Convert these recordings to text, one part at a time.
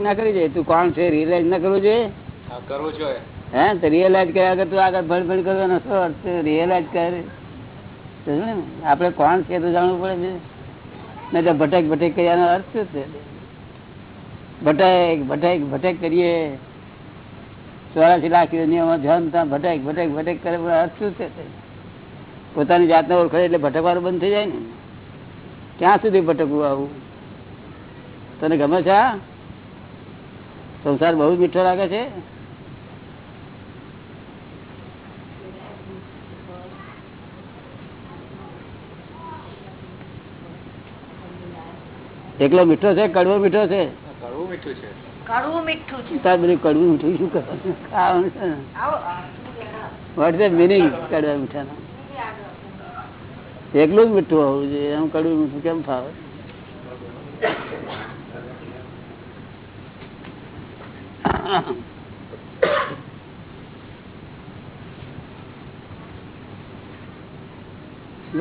ના તું કોણ છે? રિયલાઇઝ ના કરવું જોઈએ? કરવું જોઈએ. હે? તો રિયલાઇઝ કર્યા આગળ તું આગળ ભણ ભણ કરવાનો શું અર્થ રિયલાઇઝ કરે. આપણે કોણ છે તો જાણવું પડે છે નહીં તો ભટક ભટક કર્યાનો અર્થ શું છે? ભટક ભટક ભટક કરીએ. ચોરાસી લાખ દુનિયામાં જન ત્યાં ભટક ભટક ભટક કરે પણ અર્થ શું છે? પોતાની જાતને ઓળખે એટલે ભટકવાનું બંધ થઈ જાય ને. ક્યાં સુધી ભટકવું આવું? તને ગમે છે આ? સંસાર બહુ જ મીઠો લાગે છે? એકલો મીઠો છે કડવો મીઠો છે? કડવું મીઠું છે. કડવું મીઠું છે. તાર બધું કડવું મીઠું શું કરવાનું ખાવાનું છે ને? આવો. વોટ ઇઝ મિનિંગ કડવા મીઠાના? એકલું જ મીઠું હોવું જોઈએ એમ કડવું મીઠું કેમ ફાવે?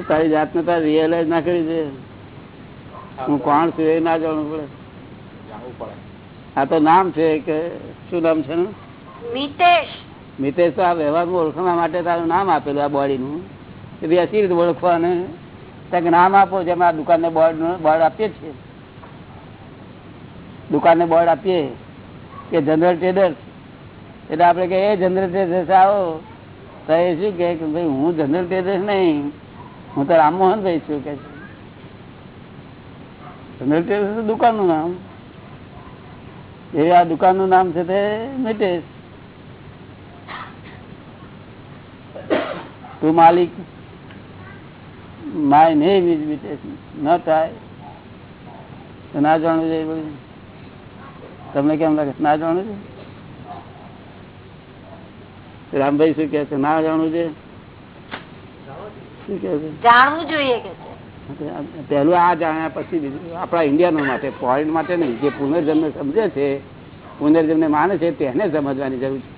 તારી જાતને તારે રિયલાઇઝ ના કરી દે? હું કોણ છું એ ના જાણવું પડે. આ તો નામ છે કે શું નામ છે મિતેશ. મિતેશ તો આ વ્યવહારમાં ઓળખવા માટે તારું નામ આપેલું આ બોડીનું. એ બી અસી રીતે ઓળખવાને? ત્યાં નામ આપો જેમ આ દુકાનને બોર્ડ બોર્ડ આપીએ છીએ. દુકાનને બોર્ડ આપીએ. કે જનરલ ટ્રેડર્સ એટલે આપણે કે એ જનરલ ટ્રેડર્સ આવો. તો એ શું કે, ભાઈ, હું જનરલ ટ્રેડર્સ નહીં, હું તો રામમોહન ભાઈ છું. કે જનરલ ટ્રેડર્સ દુકાનનું નામ. એ આ દુકાનનું નામ છે તે મિટેશ તું માલિક. માય નેમ ઇઝ મિટેશ ન થાય. તો ના જાણવું જોઈએ બધું તમને કેમ લાગે? ના જાણું છે? રામભાઈ શું કે છે? ના જાણવું છે? શું કે છે? જાણવું જોઈએ કે પહેલું આ જાણ્યા પછી બીજું આપણા ઇન્ડિયાનો માટે ફોરેન માટે નહીં જે પુનર્જન્મ સમજે છે પુનર્જન્મ માને છે તેને સમજવાની જરૂર છે.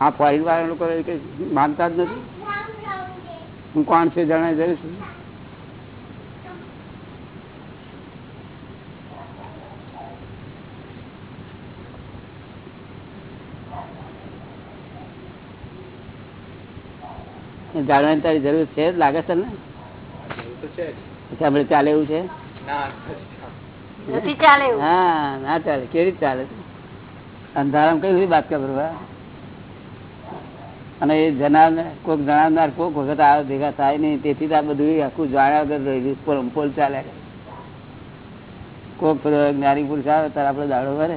આ ફોરેન વાળા લોકો માનતા જ નથી? હું કોણ છે જાણવા જરૂર છે જાણવાની તારી જરૂર છે જ લાગે છે ને? આપણે ચાલે એવું છે? ચાલે હા ના ચાલે. કેવી રીતે ચાલે? અંધારામ કઈ બધી વાત કરવા અને એ જણાવનાર કોઈક જણાવનાર કોઈક વખત આ ભેગા થાય નહીં તેથી તો આ બધું આખું જાણ્યા વગર રહી પોલ પોલ કરે. કોઈક જ્ઞાની પુરુષ આવે ત્યારે આપણે દાડો ભરે.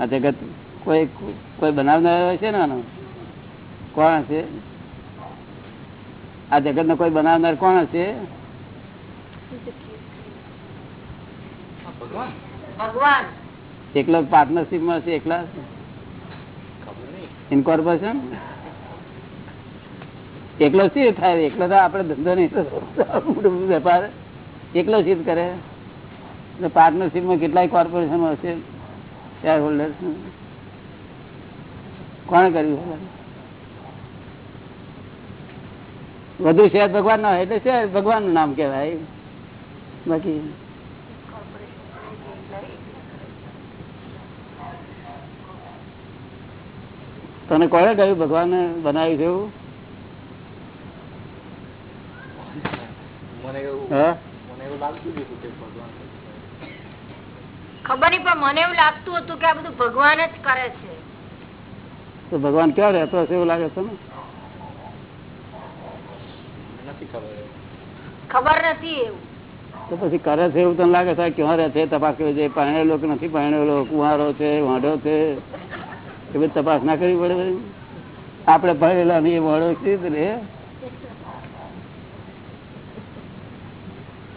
આ જગત કોઈ કોઈ બનાવનાર હોય છે ને આનો? કોણ હશે? આ જગત નો કોઈ બનાવનાર કોણ હશે? હા, ભગવાન. ભગવાન. એકલો પાર્ટનરશીપમાં હશે? એકલા ઇન્કોર્પોરેશન? એકલો શી થાય એકલો તો આપડે ધંધો નહીં વેપાર. એકલો શી કરે. પાર્ટનરશીપમાં કેટલાય કોર્પોરેશન હશે? શેર હોલ્ડર કોણ કર્યું વધુ શેર ભગવાન ના હોય એટલે શેર ભગવાનનું નામ કેવાય બાકી તને કોણે કહ્યું ભગવાને બનાવ્યું છે એવું? મને એવું લાગતું હતું કે ભગવાન ખબર નહીં પણ મને એવું લાગતું હતું કે આ બધું ભગવાન જ કરે છે. તો ભગવાન ક્યાં રહેતો હશે એવું લાગે છે ને? નથી ખબર નથી એવું. તો પછી કરે છે એવું તને લાગે છે? ક્યાં રહે છે? તપાસ કરવી જોઈએ. પરણેલો કે નથી પરણેલો કુંવારો છે વાંઢો છે. એ બધી તપાસ ના કરવી પડે? આપણે ભણેલા નહીં વાંઢો છે રે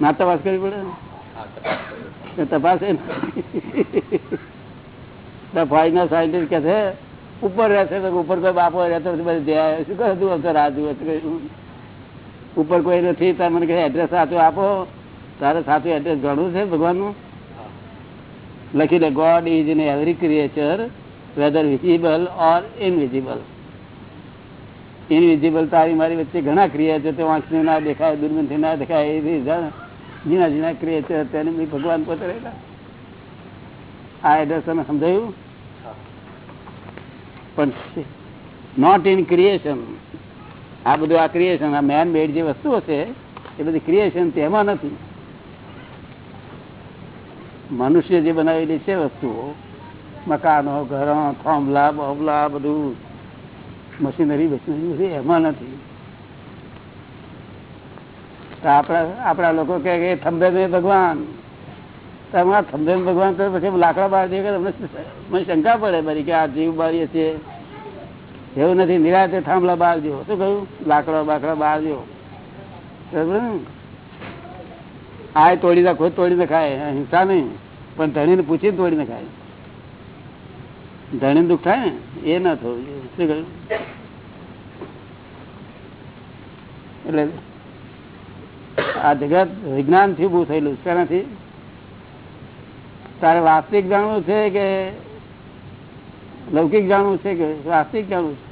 ના તપાસ કરવી પડે? તપાસ. ફોરેનર સાયન્ટિસ્ટ કે છે, ઉપર રહેશે તો ઉપર કોઈ બાપો રહેતો શું કરે તું અસર કઈ. ઉપર કોઈ નથી, તાર મને કહે એડ્રેસ સાચું આપો. તારે સાચું એડ્રેસ ગણવું છે ભગવાનનું? લખી દે God is in every creature whether visible or invisible invisible તારી મારી વચ્ચે ઘણા ક્રિયા છે તે વાંચને ના દેખાય દુર્બીનથી ના દેખાય, એ જા- ઝીણા ઝીણા ક્રિએચર તેને ભગવાન પોતે રહેલા આ એડ્રેસ તમે સમજાયું? પણ નોટ ઇન ક્રિએશન આ બધું આ ક્રિએશન આ મેન મેડ જે વસ્તુઓ છે એ બધી ક્રિએશન તેમાં નથી. મનુષ્ય જે બનાવેલી છે વસ્તુઓ મકાનો ઘરો થાંભલા બોબલા બધું મશીનરી મશીનરી બધી એમાં નથી. આપણા લોકો કે થંભે ભગવાન. તમારા થંભે ભગવાન તો પછી લાકડા બહાર દે તમને મને શંકા પડે ભરી કે આ જીવ બારીએ છે એવું નથી, નિરાતે થાંભલા બહાર જો શું કહ્યું? લાકડા બાકડા બહાર જો બરાબર? આ તોડી નાખો તોડીને ખાય. હિંસા નહીં. પણ ધણીને પૂછીને તોડીને ખાય. ધણીને દુઃખ થાય એ ના થવું જોઈએ. શું કહ્યું? એટલે આ જગત વિજ્ઞાનથી ઉભું થયેલું છે. નથી તારે વાસ્તવિક જાણવું છે કે લૌકિક જાણવું છે કે વાસ્તવિક જાણવું છે?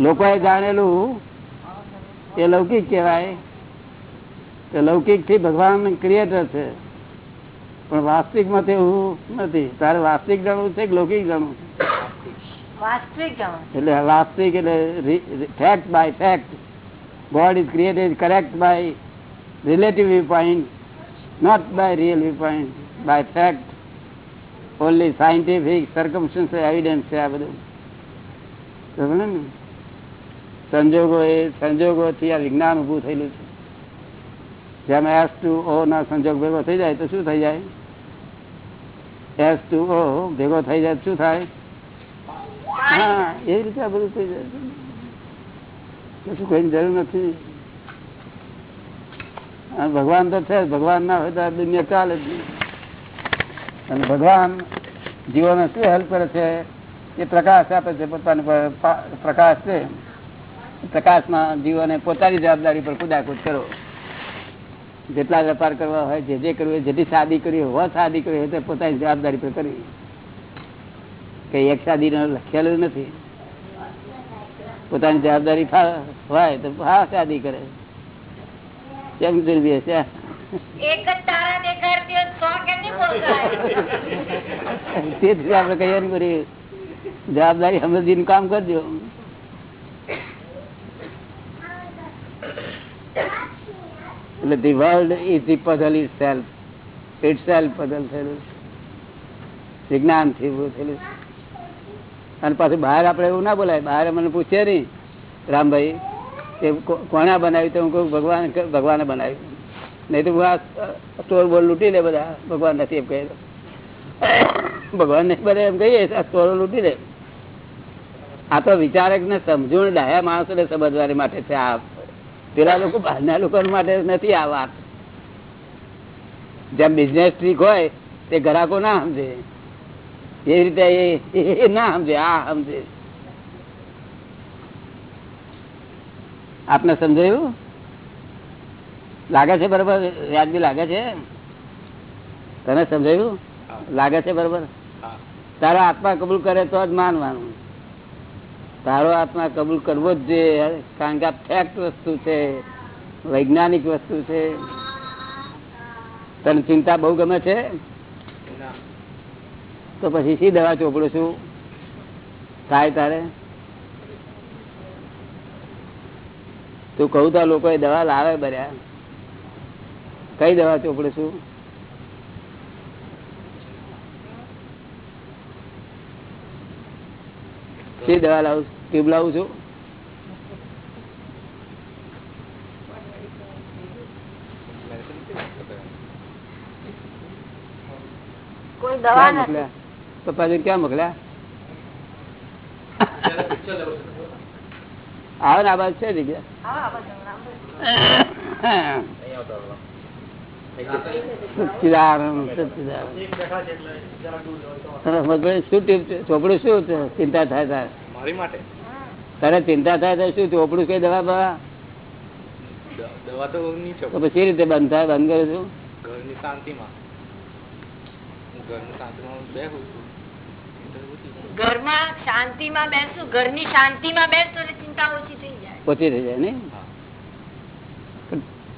લોકોએ જાણેલું એ લૌકિક કહેવાય. કે લૌકિકથી ભગવાન ક્રિએટર છે. પણ વાસ્તવિકમાં તો એવું નથી. તારે વાસ્તવિક જાણવું છે કે લૌકિક જાણવું છે? વાસ્તવિક એટલે વાસ્તવિક એટલે fact by fact God is created correct by relative viewpoint not by real viewpoint by fact only scientific circumstance evidence છે આ બધું. સમજે ને? સંજોગો એ સંજોગોથી આ વિજ્ઞાન ઊભું થયેલું છે. જેમ એસ ટુ ઓ ના સંજોગ ભેગો થઈ જાય તો શું થઈ જાય? એસ ટુ ઓ ભેગો થઈ જાય શું થાય? હા, એ રીતે આ બધું થઈ જાય કશું કઈ જરૂર નથી. ભગવાન તો છે, ભગવાન ના હોય તો દુનિયા ચાલે અને ભગવાન જીવોને શું હેલ્પ કરે છે? એ પ્રકાશ આપે છે, પોતાનો પ્રકાશ છે. પ્રકાશમાં જીવોને પોતાની જવાબદારી પર કુદાકુદ કરો. જેટલા વેપાર કરવા હોય, જે જે કરવું હોય, જેટલી સાદી કરવી હોય સાદી કરવી હોય, તે પોતાની જવાબદારી પર કરવી. કઈ એક શાદી લખેલું નથી. પોતાની જવાબદારી હોય તો હા શાદી કરે. કેમ જરૂરી બોલતા? તેથી આપડે કહીએ ને બધી જવાબદારી સમજીને કામ કરજો. એટલે the world is the puzzle is self. Itself puzzle થયેલું. વિજ્ઞાનથી ઉભું થયેલું. અને પાછું બહાર આપણે એવું ના બોલાય. બહાર મને પૂછે નહીં. રામભાઈ, કે કોણે બનાવ્યું તો હું કહું, ભગવાન ભગવાને બનાવ્યું. નહીં તો આ સ્ટોર બોલ લૂંટી લે બધા. ભગવાન નથી એમ કહે. ભગવાન નહીં બને એમ કહીએ, આ સ્ટોરો લૂંટી લે. આ તો વિચારક ને સમજણ ડાયા માણસો ને સમજવાની માટે છે આ. પેલા લોકો, બહારના લોકો માટે નથી આ વાત. જેમ બિઝનેસ ટ્રીક હોય, તે ગ્રાહકો ના સમજે. એ રીતે એ- ના સમજે આ સમજે. આપને સમજાયું? લાગે છે બરોબર? વ્યાજબી લાગે છે? તને સમજાયું? લાગે છે બરોબર? તારો આત્મા કબૂલ કરે તો જ માનવાનું. તારો આત્મા કબૂલ કરવો જ જોઈએ કારણ કે આ ફેક્ટ વસ્તુ છે વૈજ્ઞાનિક વસ્તુ છે. તને ચિંતા બહુ ગમે છે? તો પછી શી દવા ચોપડું છું? થાય તારે? તું કહું તો લોકો દવા લાવે બર્યા. કઈ દવા ચોપડું છું? શી દવા લાવું ટ્યુબ લાવું છું? કોઈ દવા નથી. પપ્પાજી ક્યાં મોકલ્યા? આવે ને આ બાજુ છે જગ્યા? ચોપડું શું ચિંતા થાય તારે? મારી માટે? તારે ચિંતા થાય તો શું? ચોપડું કઈ દવા બવા? દવા તો પછી રીતે બંધ થાય બંધ કરે છું? ઘરની શાંતિમાં. ઘરની ઘરમાં શાંતિમાં બેસું ઘરની શાંતિમાં બેસતો એટલે ચિંતા ઓછી થઈ જાય. ઓછી થઈ જાય ને?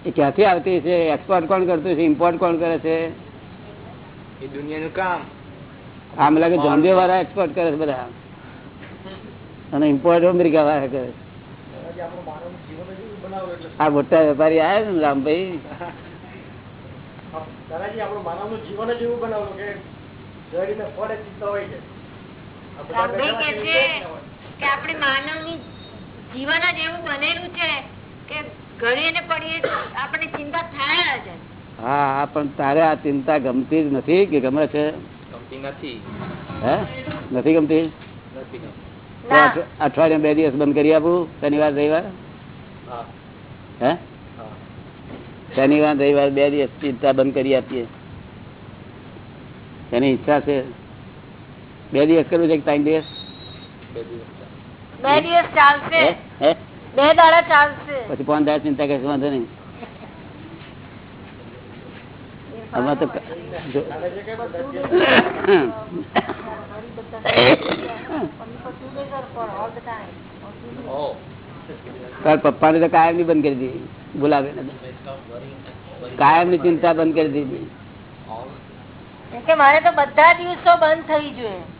એ ક્યાંથી આવતી છે? એક્સપોર્ટ કોણ કરતું છે? ઇમ્પોર્ટ કોણ કરે છે? એ દુનિયાનું કામ. આમ લાગે જોમ્બે વાળા એક્સપોર્ટ કરે છે બધા. અને ઇમ્પોર્ટ અમેરિકા વાળા કરે છે. આ મોટા વેપારી આવ્યા ને રામભાઈ? દાદાજી આપણું માનવનું જીવન જ એવું બનાવ્યું કે ફળે ચિંતા હોય છે. કે છે કે આપણે માનવની જીવન જ એવું બનેલું છે કે ઘડીએ ને પડીએ આપણે ચિંતા થાય જ. હા હા પણ તારે આ ચિંતા ગમતી જ નથી કે ગમે છે? ગમતી નથી. હે? નથી ગમતી? નથી ગમતી. તો ના અઠ- અઠવાડિયામાં બે દિવસ બંધ કરી આપું શનિવાર રવિવાર? હે. શનિવાર રવિવાર બે દિવસ ચિંતા બંધ કરી આપીએ. એની ઈચ્છા છે? બે દિવસ કરવું છે કે ત્રણ દિવસ? બે દિવસ ચાલે. બે દિવસ ચાલશે. હે? હે? બે દાડા ચાલશે. પછી પાંચ દાડા ચિંતા કશું વાંધો નહીં. આમાં તો ક- જો- દાદાજી કહે બધા ઓ તાર પપ્પાને તો કાયમની બંધ કરી દીધી. બોલાવે ને તો. કાયમની ચિંતા બંધ કરી દીધી. all કે મારે તો બધા દિવસો બંધ થઈ જોઈએ.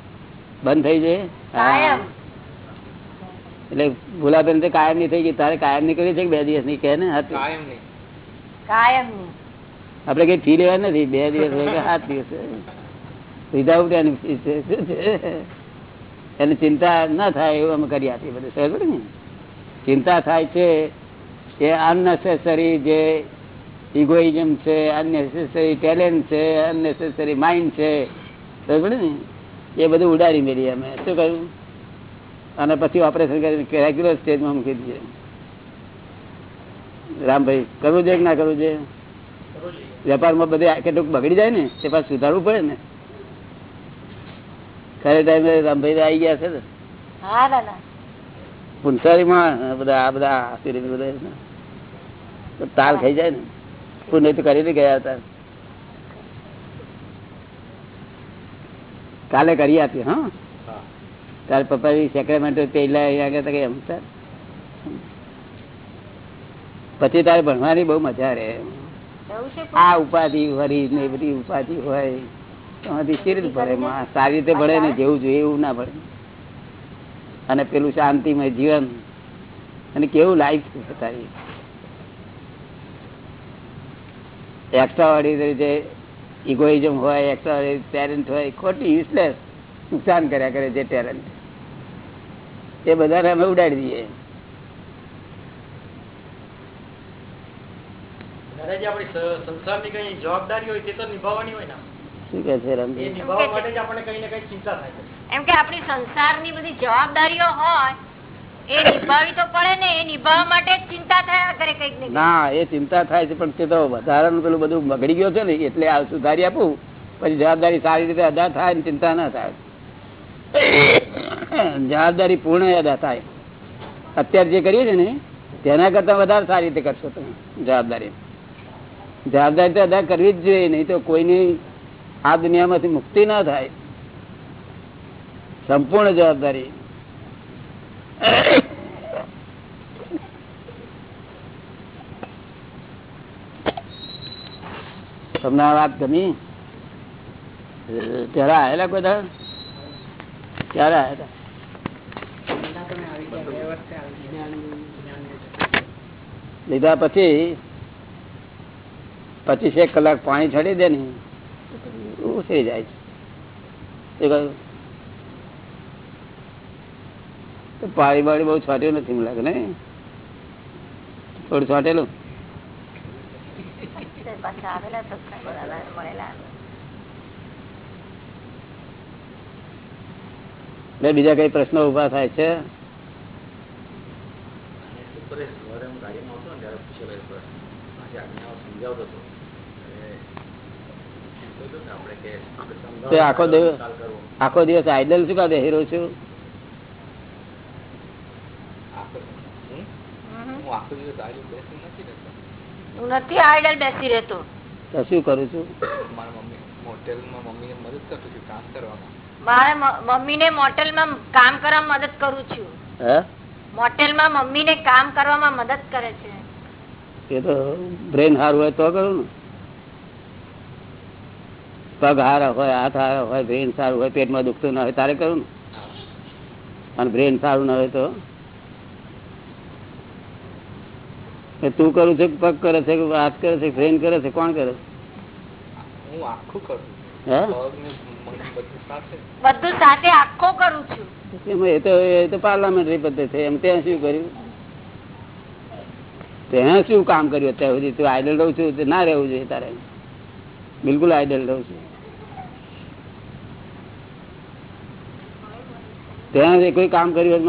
બંધ થઈ જાય? કાયમ. એટલે ગુલાબેન તો કાયમની થઈ ગઈ તારે કાયમની કરી છે બે દિવસની કે ને હાથ. કાયમ નહીં. કાયમની આપડે કઈ ફી લેવા નથી? બે દિવસ હોય કે સાત દિવસ વિધાઉટ એની ફી. છે એની ચિંતા ના થાય એવું અમે કરી આપીએ બધું. સમજ ને? ચિંતા થાય છે એ અનનેસેસરી જે ઇગોઇઝમ છે અનનેસેસરી ટેલેન્ટ છે અનનેસેસરી માઇન્ડ છે. સમજ ને? એ બધું ઉડાડી મેળી અમે. શું કહ્યું અને પછી ઓપરેશન કરીને રેગ્યુલર સ્ટેજમાં મૂકી દઈએ રામભાઈ કરવું છે કે ના કરવું છે વેપારમાં બધે કેટલુંક બગડી જાય ને તે પાછું સુધારવું પડે ને? ખરે ટાઈમે રામભાઈ આવી ગયા છે ને? પુનસારીમાં બધા આ બધા તાલ ખાઈ જાય ને? પુણ્ય તો કરી ગયા હતા. કાલે કરી આપીએ હા? તારે પપ્પા સેક્રેમેન્ટ પેલા અહીંયા આગળ કે એમ સર પછી તારે ભણવાની બહુ મજા રહે આ ઉપાધિ વરી ને બધી ઉપાધિ હોય એમાંથી સી રીતે ભરે સારી રીતે ભણે ને જેવું જોઈએ એવું ના ભણે. અને પેલું શાંતિમય જીવન. અને કેવું લાઈફ છે તારી. એક્સ્ટ્રા ઓર્ડિનરી જે ઇગોઇઝમ હોય એક્સ્ટ્રા ટેલેન્ટ હોય ખોટી યુઝલેસ નુકસાન કર્યા કરે જે ટેલેન્ટ એ બધાને અમે ઉડાડી દઈએ. દાદાજી આપણી સંસારની કઈ જવાબદારી હોય તે તો નિભાવવાની હોય ને શું કે છે એ નિભાવવા માટે જ આપણને કઈ ને કઈ ચિંતા થાય છે. એમ કે આપણી સંસારની બધી જવાબદારીઓ હોય એ નિભાવી તો પડે ને એ નિભાવવા માટે જ ના એ ચિંતા થાય છે, પણ તે તો વધારાનું પેલું બધું બગડી ગયો છે ને, એટલે આ સુધારી આપું. પછી જવાબદારી સારી રીતે અદા થાય ને ચિંતા ના થાય. જવાબદારી પૂર્ણ અદા થાય. અત્યારે જે કરીએ છીએ ને, તેના કરતા વધારે સારી રીતે કરશો તમે જવાબદારી. જવાબદારી તો અદા કરવી જ જોઈએ, નહીં તો કોઈની આ દુનિયામાંથી મુક્તિ ના થાય. સંપૂર્ણ જવાબદારી. તમને આ વાત ગમી? ત્યારે આવેલા કોઈ દાડો? ક્યારે આવ્યા લીધા પછી પચીસ એક કલાક પાણી છડી દે ને ઉછરી જાય છે. પાણી બાળી બહુ છાટ્યું નથી લાગે ને થોડું છોટેલું? પાછા આવેલા સત્સંગ મળેલા બીજા કઈ પ્રશ્નો ઊભા થાય છે? કે આખો દિવસ આખો દિવસ આઈડલ શું કાઢે હીરો છું? આખો- દિવસ બેસી નથી રહેતો. હું નથી આઈડલ બેસી રહેતો. તો શું કરું છું? મારા મમ્મી હોટેલમાં મમ્મીને મદદ કરતો છું કામ કરવામાં. મારે મમ્મી ને મોટેલમાં કામ કરવા મદદ કરું છું. હે? મોટેલમાં મમ્મી ને કામ કરવામાં મદદ કરે છે. એ તો બ્રેન હાર હોય તો કરું ને. પગ હારા હોય હાથ હારા હોય બ્રેન સારું હોય પેટમાં દુખતું ના હોય તારે કરું ને? અને બ્રેન સારું ના હોય તો એ તું કરું છે કે પગ કરે છે કે હાથ કરે છે ફ્રેન કરે છે કોણ કરે? છે? હું આખું કરું હે? પગ ને મન બધું સાથે. આખો કરું છું. એ તો એ તો પાર્લામેન્ટરી પદ્ધતિ છે. એમ ત્યાં શું કર્યું? ત્યાં શું કામ કર્યું અત્યાર સુધી? તું આઈડલ રહું છું તે ના રહેવું જોઈએ તારે. બિલકુલ આઈડલ રહું છું. ત્યાં કોઈ કામ કર્યું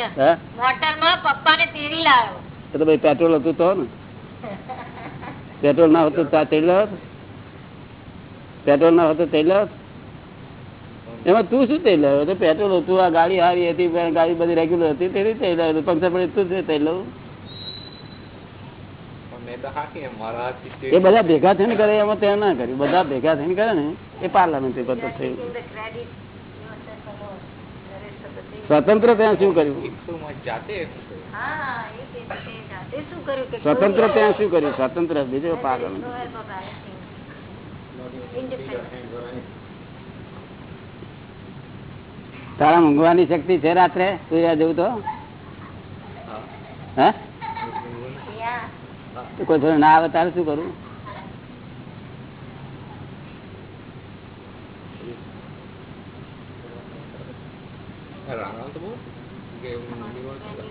અહીંયા હે મોટરમાં પપ્પા ને? તેડી લાવ્યો એ તો બધું પેટ્રોલ હતું તો ને. પેટ્રોલ ના હતું તો તેલ લાવત પેટ્રોલ ના હતું તેલ લાવત એમાં તું શું તેલ લાવ્યો તો પેટ્રોલ હતું આ ગાડી હારી હતી ગાડી બધી રેગ્યુલર હતી તેની તેલ પંચર પંક્ચર પડે તું છે તેલ લાવું પણ મેં તો હાકી એમ મારા હાથથી એ બધા ભેગા થઈને કરે એમાં ત્યાં ના કર્યું બધા ભેગા થઈને કરે ને એ પાર્લામેન્ટરી પદ્ધતિ થયું. સ્વતંત્ર ત્યાં શું કર્યું? સ્વતંત્ર ત્યાં શું કર્યું? સ્વતંત્ર બીજો પાર્લામેન્ટ. તારા ઊંઘવાની શક્તિ છે રાત્રે? સૂર્યા જેવું તો? હે? કોઈ થોડું ના આવે તારે શું કરવું? રાણા તો બહુ કે હું નિવડ છું.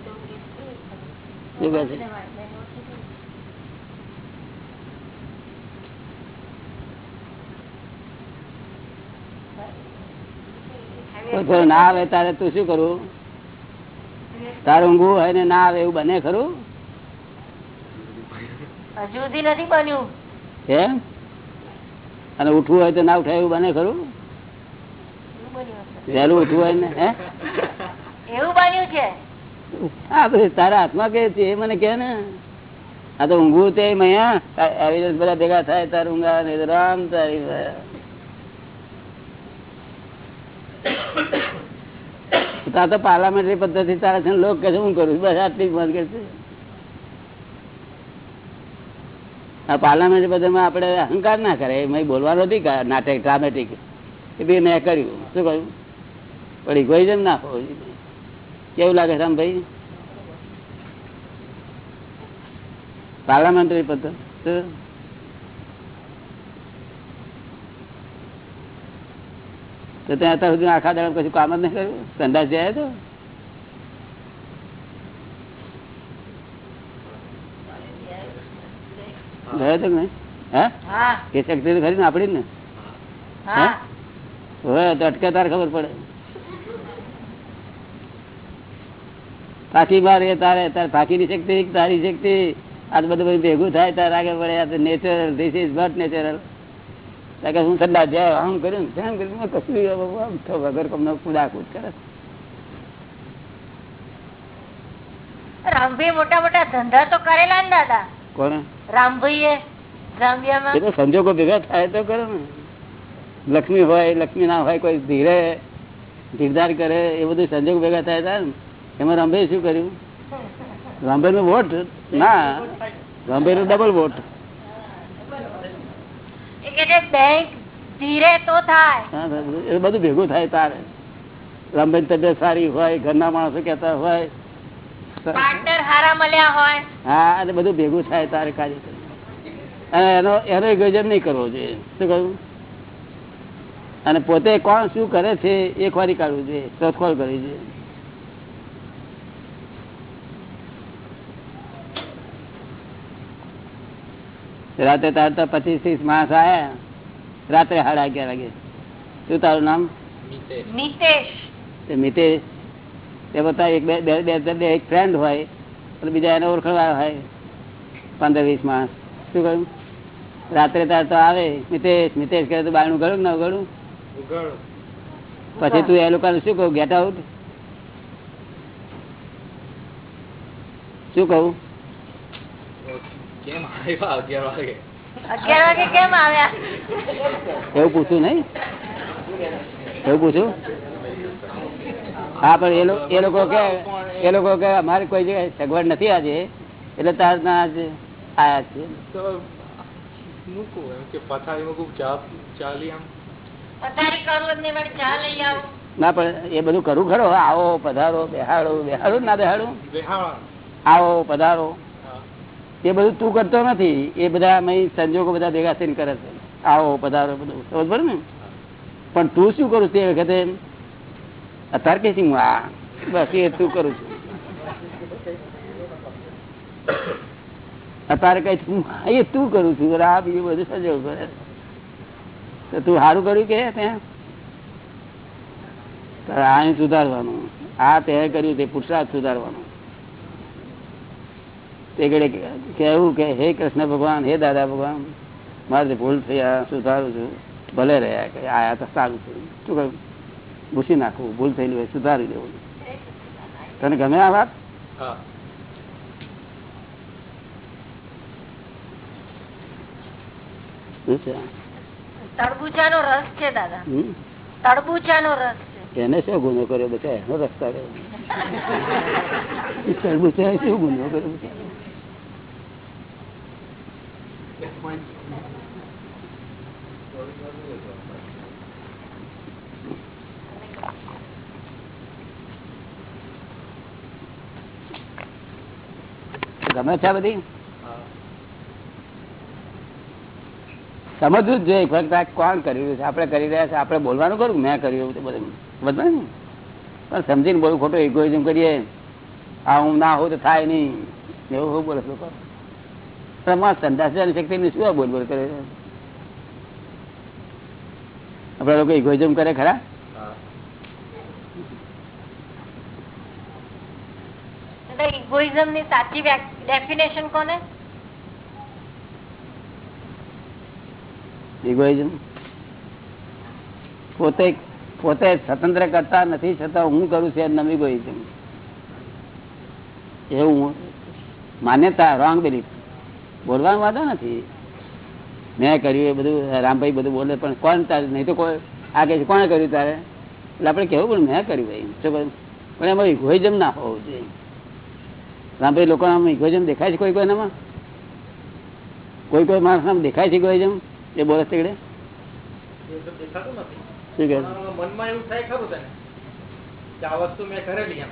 શું કહે ના આવે તારે તું શું કરું તારું ઊંઘવું હોય ને ના આવે એવું બને ખરું? હજુ સુધી નથી બન્યું. હે? અને ઉઠવું હોય તો ના ઉઠાય એવું બને ખરું. વહેલું ઉઠવું હોય ને હે? એવું બન્યું છે? હા પછી તારા હાથમાં કે છે મને કે ને. આ તો ઊંઘવું તે મૈયા. એવિડન્સ બધા ભેગા થાય તારું ઊંઘા ને રામ તારી. તાર તો પાર્લામેન્ટરી પદ્ધતિ તારા છે લોક કે હું કરું છું. બસ આટલી જ બંધ કરશે. આ બધામાં આપણે અહંકાર ના કરે. એમાં બોલવાનો કા- નાટક ડ્રામેટિક એ બી મેં કર્યું. શું કહ્યું? પણ ઇગોઇઝમ ના હોવું કેવું લાગે છે ભાઈ? પાર્લામેન્ટરી શું? તો ત્યાં અત્યાર સુધી આખા દાડા કશું કામ જ નહીં કર્યું? સંદાસ જાય તો? ગયો તો ને હે? એ શક્તિ તો ખરી ને? આપડી ને હોય તો અટકે તારે ખબર પડે. પાકી બાર એ તારે તારે પાકીની શક્તિ તારી શક્તિ. આ બધું બધું ભેગું થાય તારે આગળ પડે આ natural this is but natural કે હું ઠંડા જાય આમ કર્યું ને તેમ કર્યું. કશું આમ તો વગર કમનો કુદાકુદ કરે. રામભાઈ મોટા મોટા ધંધા તો કરેલા ને દાદા. કોને? તો સંજોગો ભેગા થાય તો કરે ને. લક્ષ્મી હોય લક્ષ્મી ના હોય કોઈ ધીરે ધીરધાર કરે એ બધું સંજોગ ભેગા થાય થાય એમાં રંભે શું કર્યું? રંભે નો. વોટ ના રંભે નો ડબલ વોટ બધું ભેગું થાય તારે. રંભે તબિયત સારી હોય ઘરના માણસો કેતા હોય પાર્ટનર હારા મળ્યા હોય હા અને બધું ભેગું થાય તારે કાર્ય અને એનો એનો ગજબ નહીં કરવો જોઈએ. શું કહ્યું? અને પોતે કોણ શું કરે છે એ ખોરી કાઢવું જોઈએ. શોધખોળ કરવી જોઈએ. રાતે તારતા પચીસ ત્રીસ માણસ આયા. રાત્રે સાડા અગિયાર વાગે. શું તારું નામ? મિતેશ. મિતેશ? તે બધા એક બે બે- એક ફ્રેન્ડ હોય અને બીજા એને ઓળખવા હોય. પંદર વીસ માણસ. શું કહ્યું? રાત્રે તાર તો આવે મિતેશ મિતેશ કહે તો બાયણું ગળું ના ગળું પછી તું એ લોકોને શું કહું? ગેટ આઉટ શું કહું? એવું પૂછું નહીં? એવું પૂછું? હા પણ એ લોકો એ લોકો કે એ લોકો કે અમારે કોઈ જગ્યાએ સગવડ નથી આજે. એટલે તાર ના આજે આયા છે. ના પણ એ બધું કરું ખરો. આવો પધારો બેહાડો. બેહાડો ના બેહાડો? આવો પધારો. એ બધું તું કરતો નથી. એ બધા અમે સંજોગો બધા ભેગા થઈને કરે છે. આવો પધારો બધું. સમજ ને? પણ તું શું કરું તે વખતે અત્યારે કે શું? બસ એ તું કરું છું. અત્યારે કઈ તું એ તું કરું છું. આ બીજું બધું સંજોગ કરે. તો તું સારું કર્યું કે ત્યાં? તારે સુધારવાનું. આ તે કર્યું, તે પુરુષાર્થ સુધારવાનું. તે ઘડે કહેવું કે, હે કૃષ્ણ ભગવાન, હે દાદા ભગવાન, મારે ભૂલ થઈ સુધારું છું. ભલે રહ્યા કે, આયા તો સારું છે શું કહ્યું ભૂસી નાખવું ભૂલ થયેલી હોય સુધારી દેવું તને ગમે આ વાત? હા. નો રસ છે દાદા. હમ? તરબૂચાનો રસ છે. એને શું ગુનો કર્યો બધા એનો રસ કર્યો શું ગુનો કર્યો? ગમે છે બધી? સમજવું જ જોઈએ. ફક્ત કોણ કરી રહ્યું છે? આપણે કરી રહ્યા છે. આપણે બોલવાનું કરું? મેં કર્યું એવું તો બધું. બધું પણ સમજીને બોલું ખોટું ઇગોઇઝમ કરીએ, આ હું ના હોઉં તો થાય નહીં. એવું હું બોલે લોકો સંદાસવાની શક્તિ શું બોલ બોલ કરે છે? આપણા લોકો ઇગોઇઝમ કરે ખરા? ઇગોઇઝમની સાચી ડેફિનેશન કોને? ઇગોઇઝમ પોતે પોતે સ્વતંત્ર કરતા નથી છતાં હું કરું છું એમ ઇગોઇઝમ એવું માન્યતા રોંગ બિલીફ બોલવાનો વાંધો નથી. મેં કર્યું એ બધું, રામભાઈ બધું બોલે, પણ કોણ તારે? નહીં તો કોઈ, આ કે કોણે કર્યું તારે? એટલે આપણે કહેવું પણ મેં કર્યું ભાઈ, શું? પણ એમાં ઇગોઇઝમ ના હોવું જોઈએ. રામભાઈ લોકો ઇગોઇઝમ દેખાય છે કોઈ કોઈનામાં કોઈ કોઈ માણસ દેખાય છે ઇગોઇઝમ એ બોલે છે એ એકડે? તો દેખાતું નથી શું કહે મનમાં એવું થાય ખરું તને કે આ વસ્તુ મેં કરેલી એમ.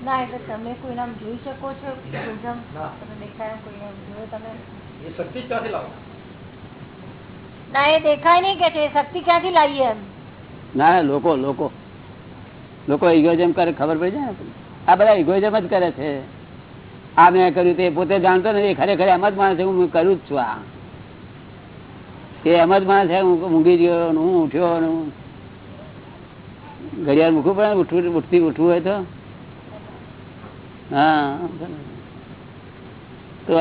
ના એટલે તમે કોઈ નામ જોઈ શકો છો ઇગોઇઝમ તમે દેખાય કોઈ નામ જોયો તમે? એ શક્તિ ક્યાંથી લાવો? ના એ દેખાય નહીં કે છે શક્તિ ક્યાંથી લાવીએ એમ? ના ના, લોકો લોકો. લોકો ઇગોઇઝમ કરે ખબર પડી જાય ને આ બધા ઇગોઇઝમ જ કરે છે. આ મેં કર્યું તે પોતે જાણતો નથી ખરેખર એમ જ માણસ હું કરું જ છું આ. એ એમ જ માણસ છે હું ઊંઘી ગયો હું ઉઠ્યો હું. ઘડિયાળ મૂકવું પડે ઉઠવું ઉઠતી ઉઠવું હોય તો? હા તો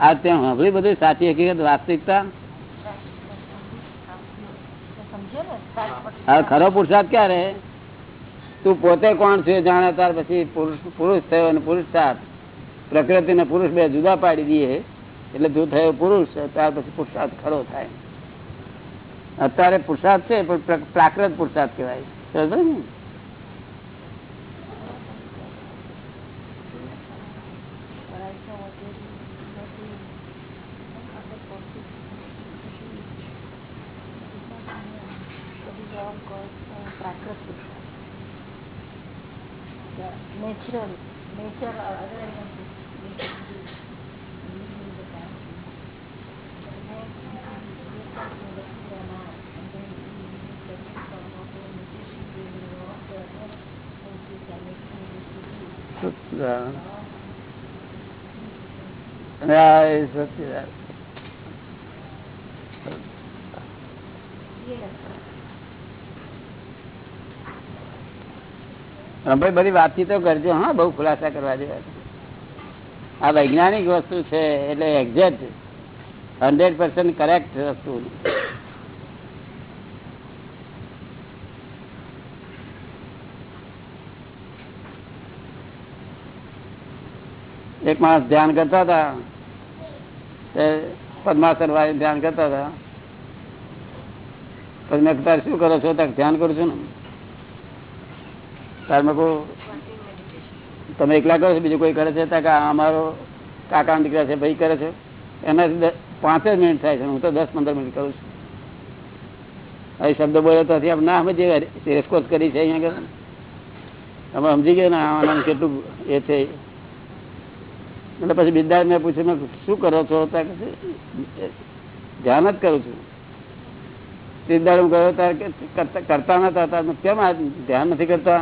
આ ત્યાં સાંભળી બધું સાચી હકીકત વાસ્તવિકતા? હવે ખરો પુરુષાર્થ ક્યારે? તું પોતે કોણ છે જાણે ત્યાર પછી પુરુષ થયો અને પુરુષાર્થ પ્રકૃતિ ને પુરુષ બે જુદા પાડી દઈએ. એટલે તું થયો પુરુષ, ત્યાર પછી પુરુષાર્થ ખરો થાય. અત્યારે પુરુષાર્થ છે, પણ પ્રાકૃત પુરુષાર્થ કહેવાય સમજ ને? રમભાઈ બધી વાતચીતો કરજો, હા, બહુ ખુલાસા કરવા જેવા. આ વૈજ્ઞાનિક વસ્તુ છે, એટલે એક્ઝેક્ટ હંડ્રેડ પર્સન્ટ કરેક્ટ વસ્તુ એક માણસ ધ્યાન કરતા હતા પદ્માસન વાળી ધ્યાન કરતા હતા. પછી મેં તારે શું કરો છો? ધ્યાન કરું છું ને. તાર મેં કહું તમે એકલા કરો છો? બીજું કોઈ કરે છે? ત્યાં કે અમારો કાકા દીકરા છે, ભાઈ કરે છે. એનાથી દ- પાંચ જ મિનિટ થાય છે, હું તો દસ પંદર મિનિટ કરું છું. હવે શબ્દ બોલ્યો તો આપણે ના સમજીએ રેસકોર્સ કરી છે અહીંયા આગળ. તમે સમજી ગયા ને આનું કેટલું એ છે. એટલે પછી બિદ્દા મેં પૂછ્યું શું કરો છો? ધ્યાન જ કરું છું. સિદ્ધાર્થ હું ગયો ત્યારે કરતા નતા કેમ ધ્યાન નથી કરતા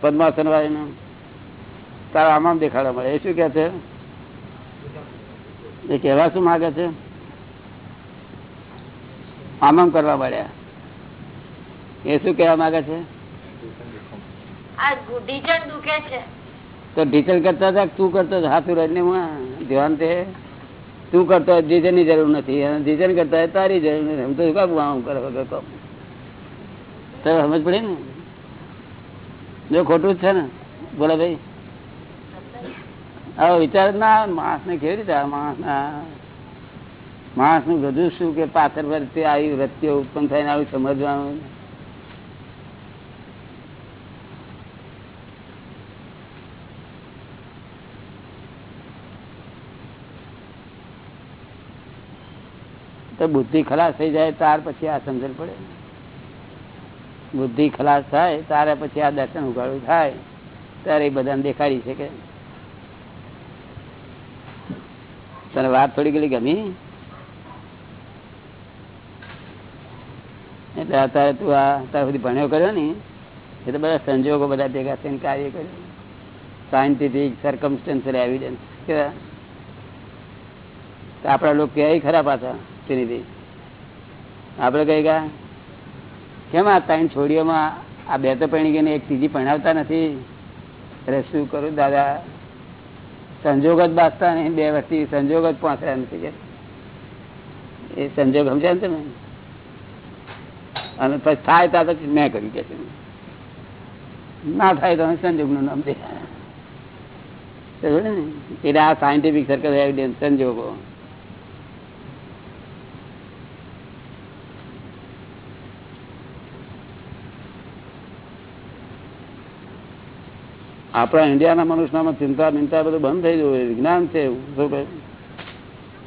પદ્માસન વાળીનું? તારા આમાં દેખાડવા મળે. એ શું કે છે? એ કહેવા શું માગે છે? આમામ કરવા મળ્યા. એ શું કહેવા માગે છે. તો ઢીચલ કરતા હતા તું કરતો? હાથું રજને ધ્યાન તે તું કરતો ઢીચણની જરૂર નથી. અને કરતા તારી જરૂર નથી. હું તો શું કામ આમ કરે વગર કામ તો સમજ પડી ને? જો ખોટું જ છે ને. બોલા ભાઈ. હવે વિચાર ના માણસ ને કેવી રીતે માણસ માણસનું બધું શું કે પાછળ વરતે આવી વૃત્તિઓ ઉત્પન્ન થઈને આવી સમજવાનું? તો બુદ્ધિ ખલાસ થઈ જાય ત્યાર પછી આ સમજણ પડે. બુદ્ધિ ખલાસ થાય, ત્યારે પછી આ દર્શન ઉગાડું થાય. ત્યારે બધાને દેખાડી શકે. તને વાત થોડી ગયેલી ગમી? એટલે અત્યારે તું આ અત્યાર સુધી ભણ્યો કર્યો ને, એ તો બધા સંજોગો બધા ભેગા થઈને કાર્ય કર્યું. સાયન્ટિફિક સર્કમસ્ટન્શિયલ એવિડન્સ કેવા? આપણા લોકો કહે ખરા પાછા. શ્રીનિધિ આપણે કઈ ગયા કેમ આ ત્રણ છોડીઓમાં આ બે તો પૈણી એક ત્રીજી ભણાવતા નથી? અરે શું કરું દાદા? સંજોગ જ બાંધતા નહીં, બે વર્ષથી સંજોગ જ પહોંચ્યા નથી એ સંજોગ સમજ્યા ને તમે? અને પછી થાય ત્યાં તો મેં કર્યું કે ના થાય તો સંજોગનું નામ દે? એટલે આ સાયન્ટિફિક સર્કલ એવિડન્સ સંજોગો. આપણા ઇન્ડિયાના મનુષ્યમાં ચિંતા બિંતા બધું બંધ થઈ જવું વિજ્ઞાન છે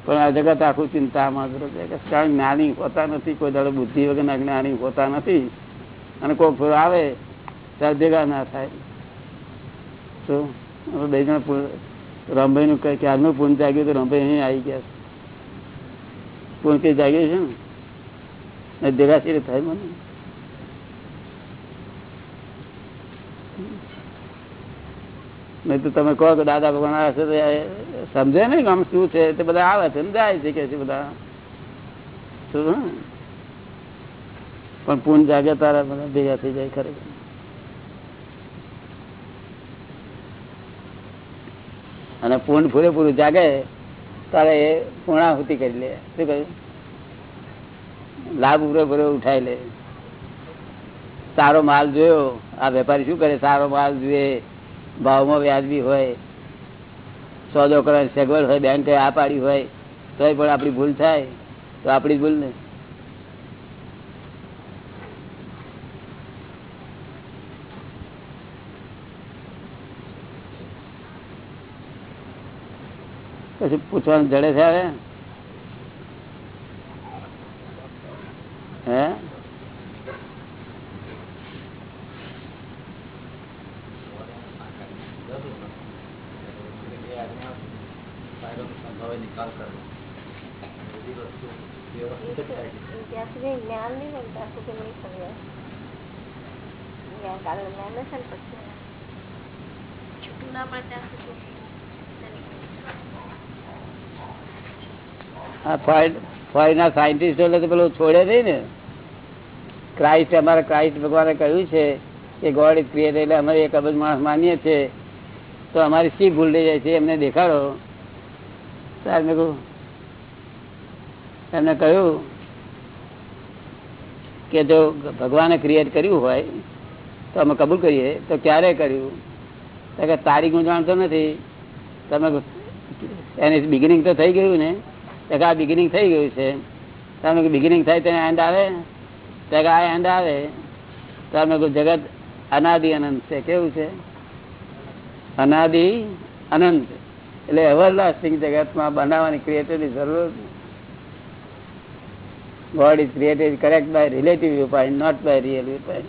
પણ આ જગત આખું ચિંતામાં કરે છે. કારણ જ્ઞાની હોતા નથી, કોઈ દાડો બુદ્ધિ વગરના જ્ઞાની હોતા નથી. અને કોઈ ફૂલ આવે, ત્યારે ભેગા ના થાય. તો બે જણ રામભાઈ નું કઈ ક્યારનું પૂન જાગ્યું તો રામભાઈ અહીં આવી ગયા પૂન કઈ જાગ્યું છે ને? ભેગા છે થાય મને. નહીં તો તમે કહો કે દાદા ભગવાન આવે છે સમજે ને આમ શું છે? તે બધા આવે છે જાય છે કે છે બધા? પણ પૂન જાગે તારા બધા ભેગા થઈ જાય ખરેખર અને પૂન પૂરેપૂરું જાગે, તારે એ પૂર્ણાહુતિ કરી લે. શું કહ્યું? લાભ પૂરેપૂરો ઉઠાઈ લે. સારો માલ જોયો. આ વેપારી શું કરે? સારો માલ જોઈએ ભાવમાં વ્યાજબી હોય સોદો કરવાની સગવડ હોય બેંકે આ પાડી હોય, તોય પણ આપણી ભૂલ થાય, તો આપણી ભૂલ ને પછી પૂછવાનું જડે છે હવે હે સંભાવે નિકાલ કરવો બધી વસ્તુ વ્યવસ્થિત થાય છે ત્યાં સુધી જ્ઞાન નહીં હોય ત્યાં સુધી નહીં સમજાય જ્ઞાન કારણ જ્ઞાન હશે ને પછી છૂટું ના પડે ત્યાં સુધી આ ફોરેન ફોરેનના સાયન્ટિસ્ટો તો પેલું છોડે નહીં ને. ક્રાઇસ્ટ અમારા ક્રાઇસ્ટ ભગવાને કહ્યું છે કે ગોડ ઇઝ ક્રિએટ એટલે અમે એક અબજ માણસ માનીએ છીએ. તો અમારી શી ભૂલ થઈ જાય છે એમને દેખાડો. ત્યારે મેં એમને કહ્યું કે જો ભગવાને ક્રિએટ કર્યું હોય, તો અમે કબૂલ કરીએ. તો ક્યારે કર્યું? તો કે તારીખ હું જાણતો નથી. તમે એની બિગિનિંગ તો થઈ ગયું ને. આ બિગિનિંગ થઈ ગયું છે. તમે બિગિનિંગ થાય તેને એન્ડ આવે? તો આ એન્ડ આવે? તો અમે જગત અનાદિ અનંત છે. કેવું છે? અનાદિ અનંત. એટલે એવરલાસ્ટિંગ જગતમાં બનાવવાની ક્રિએટરની જરૂર God is created correct by relative viewpoint not by real viewpoint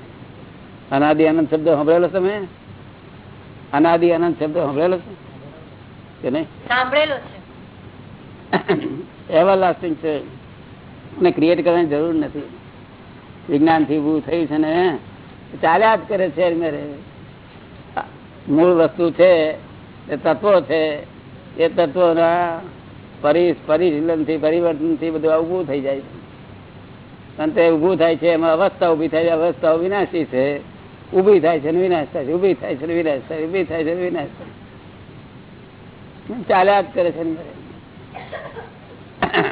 અનાદિ અનંત શબ્દ સાંભળેલો તમે? અનાદિ અનંત શબ્દ સાંભળેલો છે? કે નહીં? સાંભળેલો છે. એવરલાસ્ટિંગ છે. અને ક્રિએટ કરવાની જરૂર નથી. વિજ્ઞાનથી ઊભું થયું છે ને, ચાલ્યા જ કરે છે મેરે. મૂળ વસ્તુ છે, એ તત્વો છે. એ તત્વોના પરી પરિશીલનથી, પરિવર્તનથી બધું ઊભું થઈ જાય છે. અને તે ઊભું થાય છે, એમાં અવસ્થા ઊભી થાય છે અવસ્થા વિનાશી છે. ઊભી થાય છે વિનાશ થાય છે ઊભી થાય છે વિનાશ થાય ઊભી થાય છે વિનાશ થાય ચાલ્યા જ કરે છે અને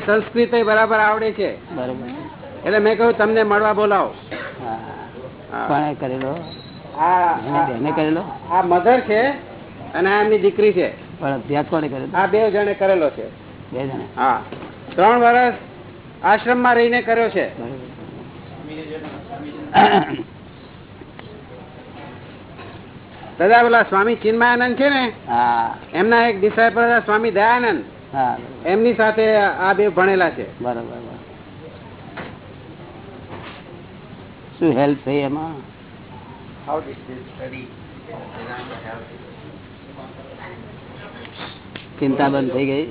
સંસ્કૃત બરાબર આવડે છે. બરોબર એટલે મેં કહ્યું તમને મળવા બોલાવો. કોણે કરેલો? એને કરેલો? આ મધર છે અને આ એમની દીકરી છે. પણ અભ્યાસ કોને કરેલો? આ બે જણે કરેલો છે. બે જણે? હા. ત્રણ વર્ષ આશ્રમમાં રહીને કર્યો છે. દાદા પેલા સ્વામી ચિન્મયાનંદ છે ને? એમના એક ડિસાઇપલ સ્વામી દયાનંદ. એમની સાથે આ બે ભણેલા છે. બરોબર શું હેલ્પ થઈ એમાં? How did this study? ચિંતા બંધ થઈ ગઈ?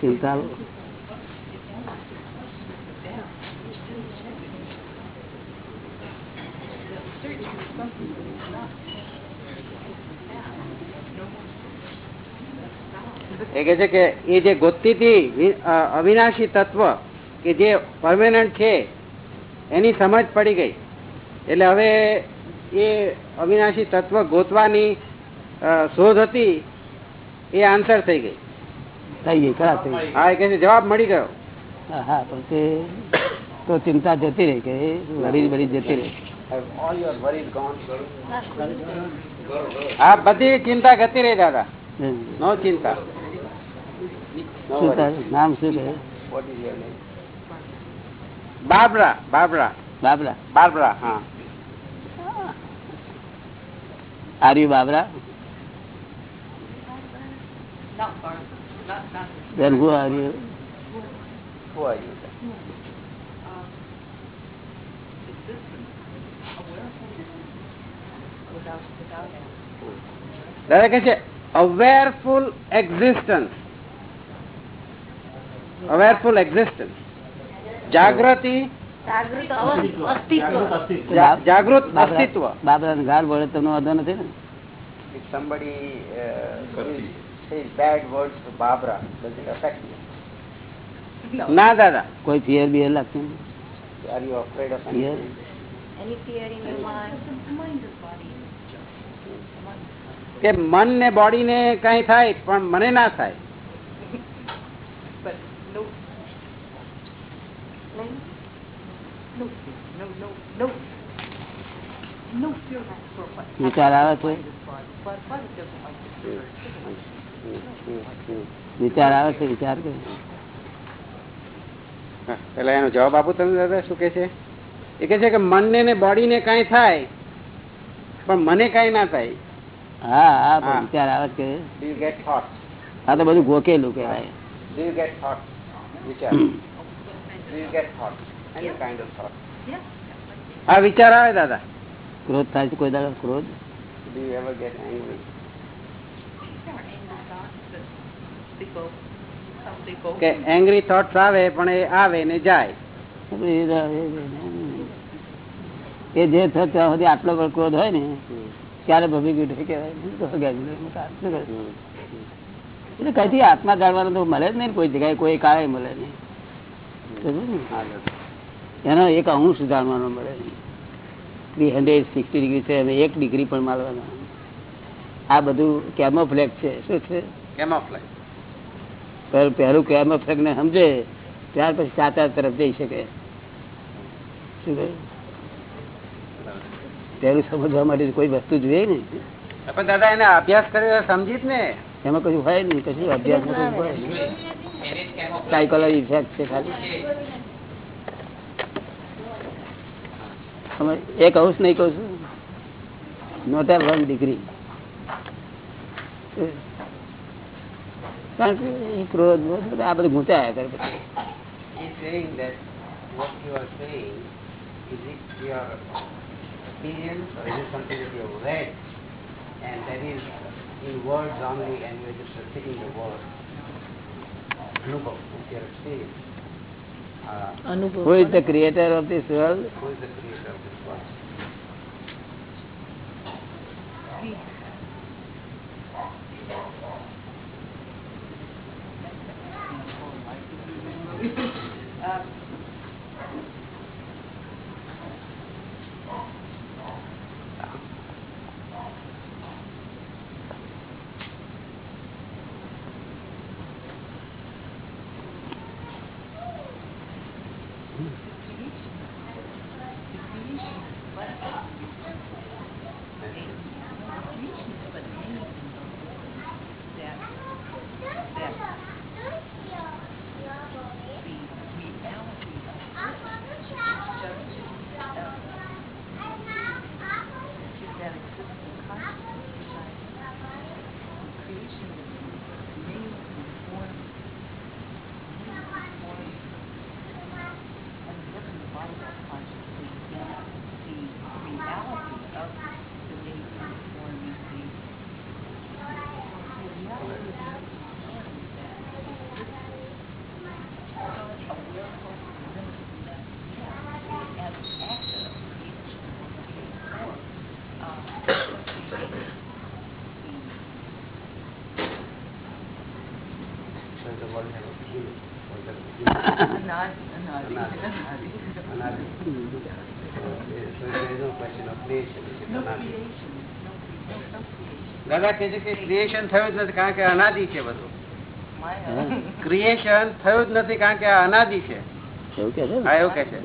ચિંતા એ કે છે કે એ જે ગોતતી હતી અવિનાશી તત્વ કે જે પરમેનન્ટ છે એની સમજ પડી ગઈ. એટલે હવે એ અવિનાશી તત્વ ગોતવાની શોધ હતી એ આન્સર થઈ ગઈ. થઈ ગઈ ખરાબ થઈ ગઈ. હા એ કે છે જવાબ મળી ગયો. હા, હા પણ તે તો ચિંતા જતી રહી કે લડી બળી જતી રહી. હા બધી ચિંતા ગતી રહી દાદા. નો ચિંતા. નામ શું છે બાબરા બાબરા. બાબરા. બાબરા હા. આર્યુ Babra? who are you? Who are? દાદા કે છે અવેરફુલ એક્ઝિસ્ટન્સ અવેરફુલ એક્ઝિસ્ટન્સ જાગૃતિ જાગૃત અસ્તિત્વ બાબરા અસ્તિત્વ ગાળ વળે તમને વાંધો નથી ને If somebody uh, is, says bad words to Barbara, does it affect you? ના દાદા કોઈ ફિયર બિયર લાગતું Are you afraid of fear anything? Any fear in your mind. કે મન ને બોડી ને કઈ થાય પણ મને ના થાય. વિચાર આવે છે? વિચાર આવે છે વિચાર કે. પેલા એનો જવાબ આપું તમે દાદા શું કે છે? એ કે છે કે મન ને બોડી ને કઈ થાય પણ મને કઈ ના થાય હા હા પણ હા. વિચાર આવે કે? આ તો બધું ગોકેલું કહેવાય? હા વિચાર આવે દાદા ક્રોધ થાય છે કોઈ દાડો ક્રોધ? કે એંગ્રી થોટ્સ આવે પણ એ આવે ને જાય એ જે થયો ત્યાં સુધી આટલો ક્રોધ હોય ને ત્યારે ભભી ગયું કહેવાય. એટલે કઈથી આત્મા જાણવાનો તો મળે જ નહીં કોઈ જગ્યાએ કોઈ કાળે મળે નહીં. એનો એક અંશ જાણવાનો મળે થ્રી હંડ્રેડ સિક્સટી ડિગ્રી છે અને એક ડિગ્રી પણ માલવાનો આ બધું કેમોફ્લેક્સ છે. શું છે? કેમોફ્લેજ પહેલું કેમોફ્લેક્સ ને સમજે ત્યાર પછી સાચા તરફ જઈ શકે. શું કહ્યું? પહેલું સમજવા માટે કોઈ વસ્તુ જોઈએ ને પણ દાદા એને અભ્યાસ કર્યો સમજી ને? એમાં કશું હોય નહીં કશું અભ્યાસ સાયકોલોજી ઇફેક્ટ છે ખાલી. એ કહું નહીં કહું છું. નોટ હેવ વન ડિગ્રી કારણ કે એ ક્રોધ આ બધું ગુંચાયા કરે પછી experience or is it something that you have read and that is in words only and you are just repeating the words? Anubhav, it's your experience. Uh, who is the creator of this world who is the creator દાદા કે છે કે creation થયું જ નથી કારણ કે અનાદિ છે બધું. ક્રિએશન થયું જ નથી કારણ કે અનાદિ છે. એવું કે છે હા એવું કે છે.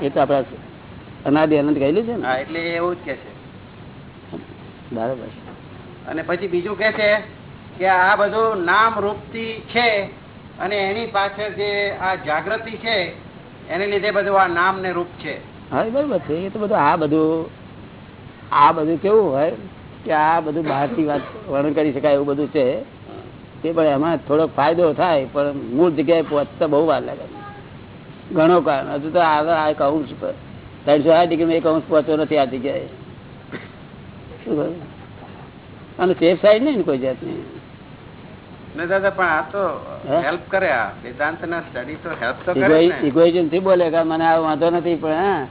એ તો આપડા અનાદિ અનંત કહેલું છે ને? હા એટલે એવું જ કે છે. બરાબર અને પછી બીજું કે છે કે આ બધું નામ રૂપથી છે અને એની પાછળ જે આ જાગૃતિ છે એને લીધે બધું આ નામ ને રૂપ છે. હા બરોબર છે. એ તો બધું આ બધું આ બધું કેવું હોય કે આ બધું બહારથી વાત વર્ણન કરી શકાય એવું બધું છે તે પણ એમાં થોડોક ફાયદો થાય પણ મૂળ જગ્યાએ પહોંચતા બહુ વાર લાગે. ઘણો કારણ. હજુ તો આગળ આ પર ત્રણસો સાઠ ડિગ્રીમાં એક અંશ પહોંચ્યો નથી આ જગ્યાએ. શું અને સેફ સાઈડ નહીં ને કોઈ જાતની? ને દાદા પણ આ તો હેલ્પ કરે આ. વેદાંત ના સ્ટડી તો હેલ્પ તો કરે જ ને. ઇગોઇઝમથી બોલે મને આ વાંધો નથી પણ હા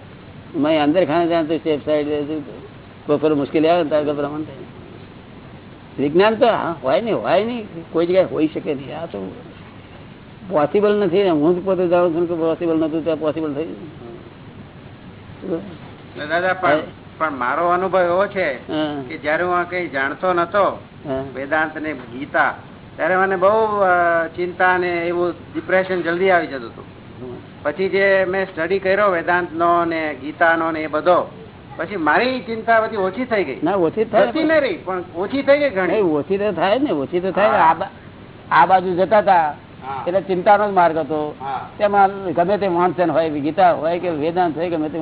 મેં અંદર ખાને સેફ સાઈડ કોઈ મુશ્કેલી આવે ત્યારે ગભરામણ થાય. વિજ્ઞાન તો હોય નહીં હોય નહીં કોઈ જગ્યાએ હોઈ શકે નહીં. આ તો પોસિબલ નથી ને. હું પોતે જાણું છું કે પોસિબલ નતું ત્યાં પોસિબલ થઈ. દાદા પણ પણ મારો અનુભવ એવો છે કે જયારે હું આ કઈ જાણતો નતો વેદાંત ને ગીતા ત્યારે મને બહુ ચિંતા ને એવું ડિપ્રેશન જલ્દી આવી જતું હતું. પછી જે મેં સ્ટડી કર્યો વેદાંત નો ને ગીતા નો ને એ બધો પછી મારી ચિંતા બધી ઓછી થઈ ગઈ. ના ઓછી થાય. રહી પણ ઓછી થઈ ગઈ ઘણી. ઓછી તો થાય ને ઓછી તો થાય. આ બાજુ જતા હતા એટલે ચિંતાનો જ માર્ગ હતો. તેમાં ગમે તે વાંચન હોય ગીતા હોય કે વેદાંત હોય ગમે તે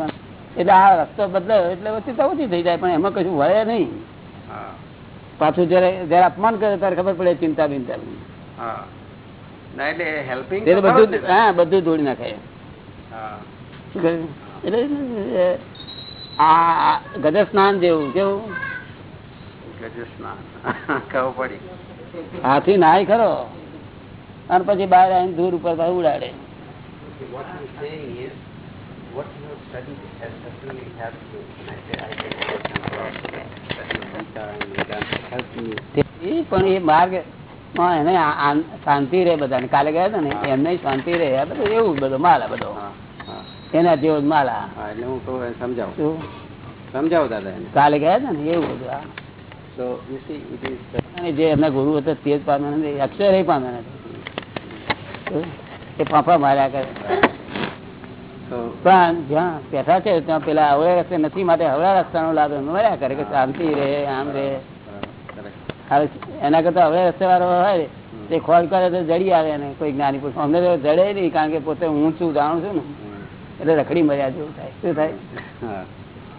એટલે આ રસ્તો બદલાયો એટલે ચિંતા ઓછી થઈ જાય પણ એમાં કશું વળે નહીં. પાછું જયારે જયારે અપમાન કરે ત્યારે ખબર પડે ચિંતા બિંતા બધું હા બધું ધોડી નાખે? એટલે આ ગજર સ્નાન જેવું કેવું ગજુ સ્નાન ખબર પડી હાથી નાય ખરો અને પછી બહાર આવીને ધૂળ ઉપર ઉડાડે પણ એ માર્ગ એને શાંતિ રહે બધાને કાલે ગયા હતા ને એમને શાંતિ રહે બધું એવું બધો માલા બધો. એના જેવો જ માલા એટલે હું સમજાવું. સમજાવું દાદા કાલે ગયા હતા ને? એવું બધું અને જે એમના ગુરુ હતા તે જ પામ્યા નથી અક્ષર પામ્યા નથી એ ફાંફા માર્યા કરે. પણ જ્યાં બેઠા છે ત્યાં પેલા અવળા રસ્તે નથી માટે અવળા રસ્તાનો લાભ એમને મળ્યા કરે કે શાંતિ રહે આમ રહે હવે એના કરતા હવે રસ્તે વાળો હોય તે ખોલ કરે તો જડી આવે ને કોઈ જ્ઞાની પુરુષ. અમને તો જડે નહીં કારણ કે પોતે હું છું જાણું છું ને. એટલે રખડી મર્યા જેવું થાય. શું થાય? હા.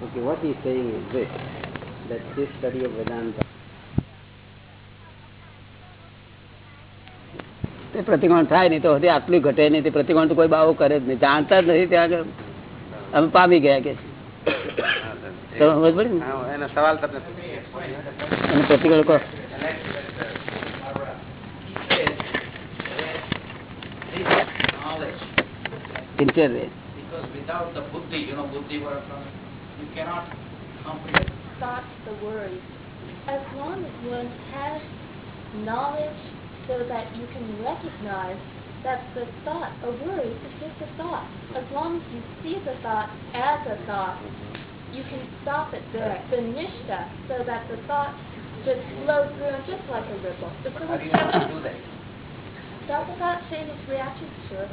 Okay what is saying is this that this study of Vedanta તે પ્રતિકોણ થાય નહીં તો હજી આટલું ઘટે નહીં તે પ્રતિકોણ તો કોઈ બાવો કરે જ નહીં. જાણતા જ નથી ત્યાં આગળ. અમે પામી ગયા કે પ્રતિકોણ કહો. સિન્સિયર રહે Because without the buddhi, you know buddhi from, you cannot comprehend. thoughts, the worries. As long as one has knowledge so that you can recognize that the thought, a worry, is just a thought. As long as you see the thought as a thought, you can stop it there. The nishta, so that the thought just flows through just like a ripple. But how do you know to do that? Stop thought chain of reaction, sure.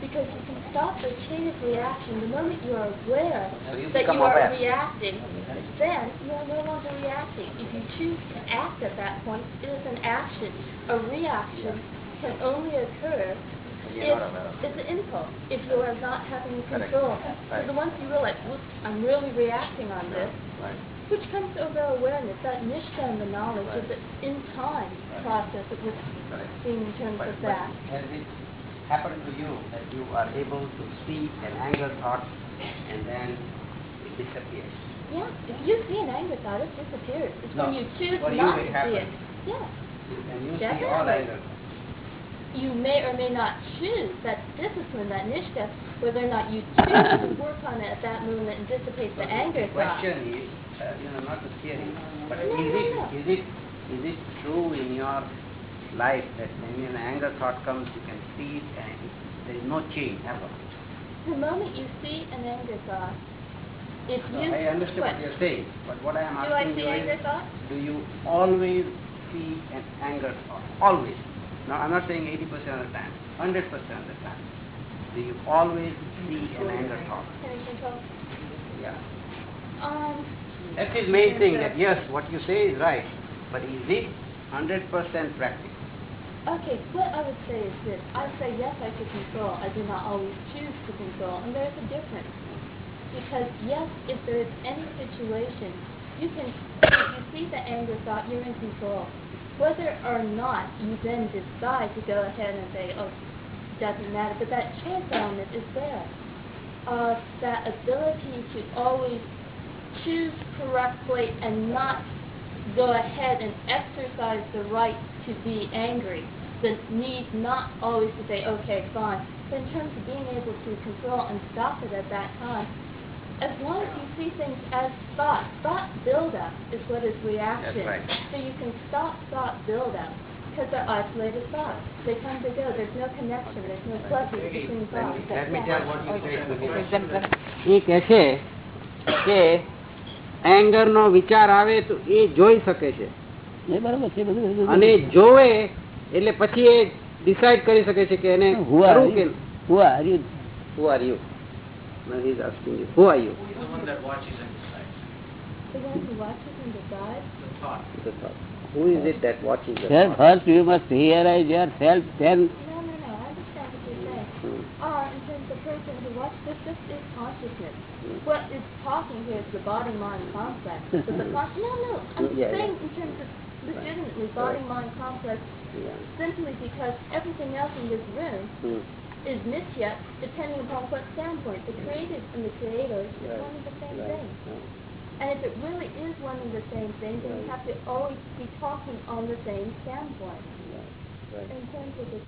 Because you can stop the chain of reaction the moment you are aware So you that you are aware. reacting. Then you are no longer reacting. If you choose to act at that point, it is an action. A reaction can only occur if of it's an impulse. If you are not having control. So the once you realize, whoops, I'm really reacting on this, which comes over awareness, that nishta and the knowledge of the in time process that we're Correct. seeing in terms of that. Happened to you that you are able to see an anger thought and then it disappears? Yeah, if you see an anger thought, it disappears. It's No, when you choose for not to see it. Yeah. And you see all anger thoughts. You may or may not choose that discipline, that nishta, whether or not you choose to work on it at that moment and dissipate the anger The thought. question is, uh, you know, not the theory, but No, is no, it, no. is it, is it true in your life that when an anger thought comes, you can see it and there is no change ever? The moment you see an anger thought, if No, you... I understand what What? you're saying, but what I am Do I see you anger is, thought? do you always see an anger thought? Always. Now, I'm not saying 80% of the time, 100% of the time. Do you always see an anger thought? Can I control? Yeah. Um, That's his main thing, that yes, what you say is right, but is it 100% practical? Okay, what I would say is this. I say yes, I could control. I do not always choose to control, and there's a difference. Because yes, if there is any situation, you can, if you see the anger thought, you're in control. Whether or not you then decide to go ahead and say, oh, doesn't matter, but that choice element is there. Uh, that ability to always choose correctly and not go ahead and exercise the right to be angry. The need not always to say, okay, fine. But in terms of being able to control and stop it at that time, as long as you see things as thought, thought buildup is what is reaction. That's right. So you can stop thought buildup because they're isolated thoughts. They come to go. There's no connection. There's no clusters between Let thoughts. me, let me tell what you say to me. એ કે છે કે Anger નો વિચાર આવે તો એ જોઈ શકે છે એ બરોબર છે બધું બધું. અને જોવે એટલે પછી એ ડિસાઈડ કરી શકે છે કે એને Who is it that watches the Sir, thought? first you must realize yourself, then No, no, no. I understand what you're saying. Hmm. Or in terms of the person who watches this, this is consciousness. What is talking here is the body-mind complex. But the con- no, no. I'm Yeah, saying yeah. in terms of legitimately body-mind complex Yeah. simply because everything else in this room Hmm. is mithya depending upon what standpoint. The created and the creators is Right. one and the same Right. thing. Right. And if it really is one and the same thing, then you have to always be talking on the same standpoint. In terms of the